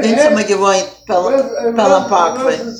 Mensen me gewoon pel, pela een.